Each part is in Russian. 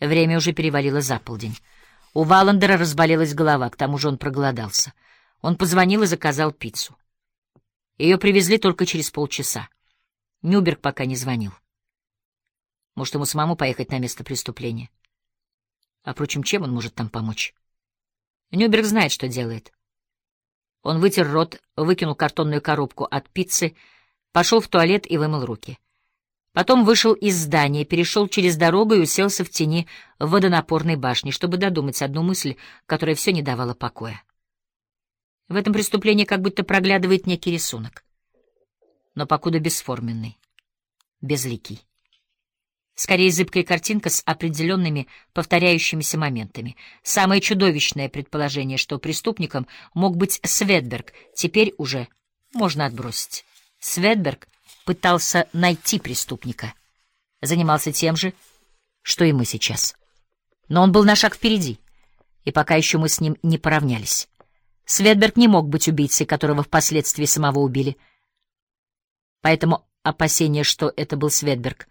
Время уже перевалило за полдень. У Валандера разболелась голова, к тому же он проголодался. Он позвонил и заказал пиццу. Ее привезли только через полчаса. Нюберг пока не звонил. Может, ему самому поехать на место преступления? А, впрочем, чем он может там помочь? Нюберг знает, что делает. Он вытер рот, выкинул картонную коробку от пиццы, пошел в туалет и вымыл руки. Потом вышел из здания, перешел через дорогу и уселся в тени водонапорной башни, чтобы додумать одну мысль, которая все не давала покоя. В этом преступлении как будто проглядывает некий рисунок, но покуда бесформенный, безликий. Скорее, зыбкая картинка с определенными повторяющимися моментами. Самое чудовищное предположение, что преступником мог быть Светберг, теперь уже можно отбросить. Светберг пытался найти преступника. Занимался тем же, что и мы сейчас. Но он был на шаг впереди, и пока еще мы с ним не поравнялись. Светберг не мог быть убийцей, которого впоследствии самого убили. Поэтому опасения, что это был Светберг,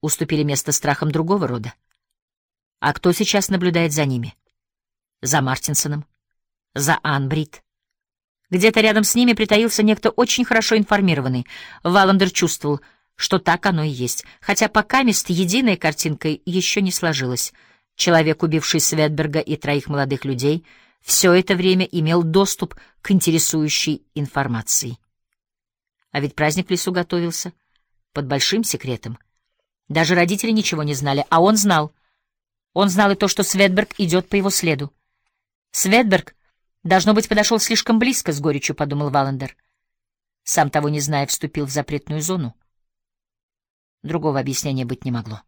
уступили место страхам другого рода. А кто сейчас наблюдает за ними? За Мартинсоном? За Анбрид? Где-то рядом с ними притаился некто очень хорошо информированный. Валандер чувствовал, что так оно и есть, хотя пока мест единой картинкой еще не сложилась. Человек, убивший Светберга и троих молодых людей, все это время имел доступ к интересующей информации. А ведь праздник в лесу готовился под большим секретом. Даже родители ничего не знали, а он знал. Он знал и то, что Светберг идет по его следу. Светберг Должно быть, подошел слишком близко, — с горечью подумал Валандер. Сам того не зная, вступил в запретную зону. Другого объяснения быть не могло.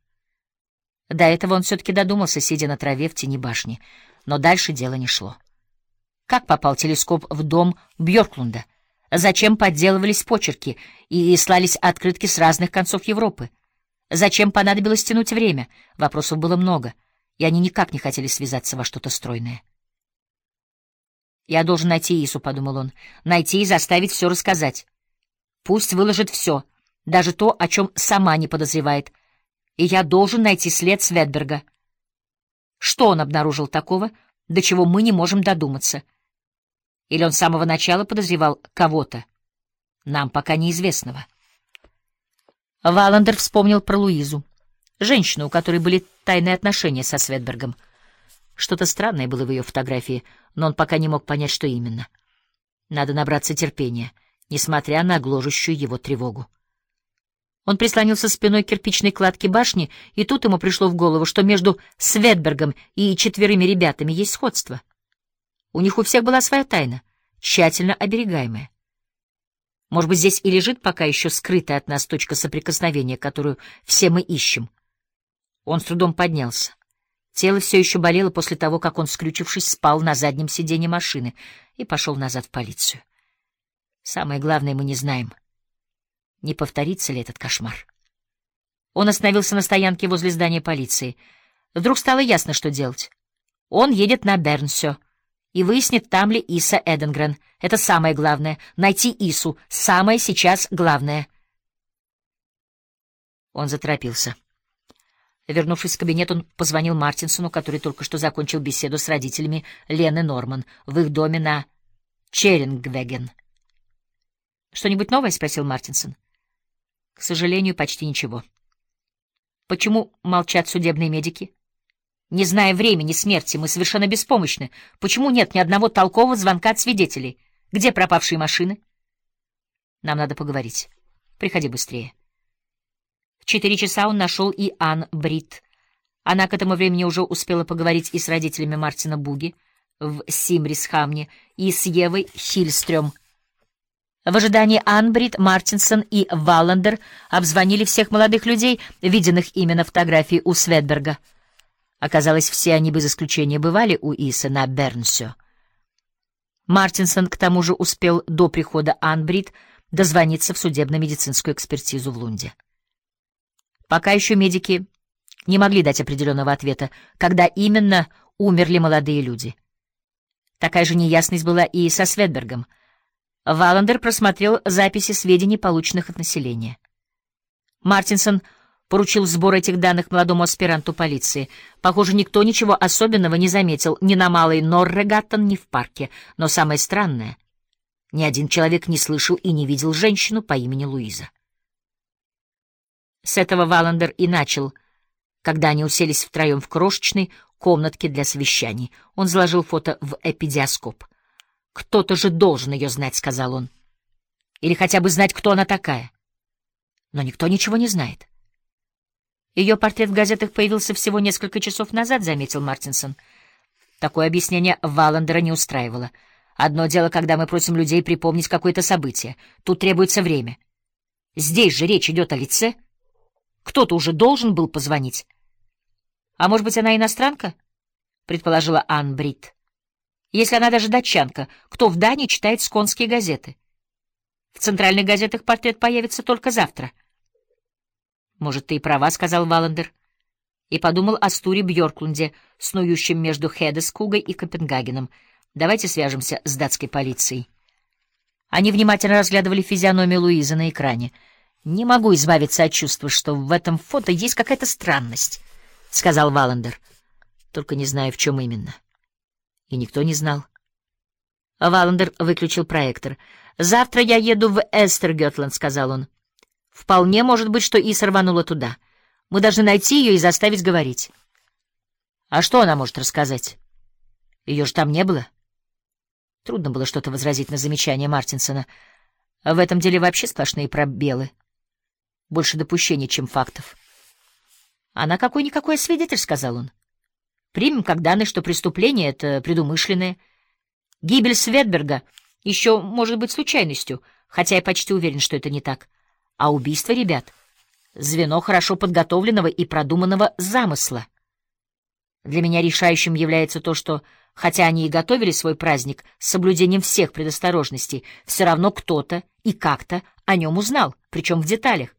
До этого он все-таки додумался, сидя на траве в тени башни, но дальше дело не шло. Как попал телескоп в дом Бьорклунда? Зачем подделывались почерки и слались открытки с разных концов Европы? Зачем понадобилось тянуть время? Вопросов было много, и они никак не хотели связаться во что-то стройное. «Я должен найти Ису», — подумал он, — «найти и заставить все рассказать. Пусть выложит все, даже то, о чем сама не подозревает. И я должен найти след Светберга. Что он обнаружил такого, до чего мы не можем додуматься? Или он с самого начала подозревал кого-то, нам пока неизвестного?» Валандер вспомнил про Луизу, женщину, у которой были тайные отношения со Светбергом. Что-то странное было в ее фотографии, но он пока не мог понять, что именно. Надо набраться терпения, несмотря на гложущую его тревогу. Он прислонился спиной к кирпичной кладке башни, и тут ему пришло в голову, что между Светбергом и четверыми ребятами есть сходство. У них у всех была своя тайна, тщательно оберегаемая. Может быть, здесь и лежит пока еще скрытая от нас точка соприкосновения, которую все мы ищем. Он с трудом поднялся. Тело все еще болело после того, как он, скрючившись, спал на заднем сиденье машины и пошел назад в полицию. Самое главное мы не знаем, не повторится ли этот кошмар. Он остановился на стоянке возле здания полиции. Вдруг стало ясно, что делать. Он едет на Бернсё и выяснит, там ли Иса Эденгрен. Это самое главное. Найти Ису. Самое сейчас главное. Он заторопился. Вернувшись в кабинет, он позвонил Мартинсону, который только что закончил беседу с родителями Лены Норман в их доме на Черингвеген. «Что-нибудь новое?» — спросил Мартинсон. «К сожалению, почти ничего». «Почему молчат судебные медики?» «Не зная времени смерти, мы совершенно беспомощны. Почему нет ни одного толкового звонка от свидетелей? Где пропавшие машины?» «Нам надо поговорить. Приходи быстрее» четыре часа он нашел и Ан Брит. Она к этому времени уже успела поговорить и с родителями Мартина Буги в Симрисхамне, и с Евой Хильстрём. В ожидании Анбрид, Мартинсон и Валлендер обзвонили всех молодых людей, виденных именно фотографии у Светберга. Оказалось, все они без исключения бывали у Иса на Бернсё. Мартинсон к тому же успел до прихода Анбрид дозвониться в судебно-медицинскую экспертизу в Лунде. Пока еще медики не могли дать определенного ответа, когда именно умерли молодые люди. Такая же неясность была и со Светбергом. Валандер просмотрел записи сведений, полученных от населения. Мартинсон поручил сбор этих данных молодому аспиранту полиции. Похоже, никто ничего особенного не заметил ни на Малой Норрегаттон, ни в парке. Но самое странное, ни один человек не слышал и не видел женщину по имени Луиза. С этого Валандер и начал, когда они уселись втроем в крошечной комнатке для совещаний. Он заложил фото в эпидиоскоп. «Кто-то же должен ее знать», — сказал он. «Или хотя бы знать, кто она такая». Но никто ничего не знает. Ее портрет в газетах появился всего несколько часов назад, заметил Мартинсон. Такое объяснение Валандера не устраивало. Одно дело, когда мы просим людей припомнить какое-то событие. Тут требуется время. Здесь же речь идет о лице. Кто-то уже должен был позвонить. А может быть, она иностранка? Предположила Ан Брит. Если она даже датчанка, кто в Дании читает сконские газеты? В центральных газетах портрет появится только завтра. «Может, ты и права», — сказал Валандер, и подумал о Стуре Бьорклунде, снующем между Хедескугой и Копенгагеном. «Давайте свяжемся с датской полицией». Они внимательно разглядывали физиономию Луизы на экране. «Не могу избавиться от чувства, что в этом фото есть какая-то странность», — сказал Валандер. «Только не знаю, в чем именно». И никто не знал. Валандер выключил проектор. «Завтра я еду в Эстергетланд», — сказал он. Вполне может быть, что Иса рванула туда. Мы должны найти ее и заставить говорить. А что она может рассказать? Ее же там не было. Трудно было что-то возразить на замечание Мартинсона. В этом деле вообще сплошные пробелы. Больше допущений, чем фактов. Она какой-никакой свидетель, — сказал он. Примем как данные, что преступление — это предумышленное. Гибель Светберга еще может быть случайностью, хотя я почти уверен, что это не так. А убийство, ребят, звено хорошо подготовленного и продуманного замысла. Для меня решающим является то, что, хотя они и готовили свой праздник с соблюдением всех предосторожностей, все равно кто-то и как-то о нем узнал, причем в деталях.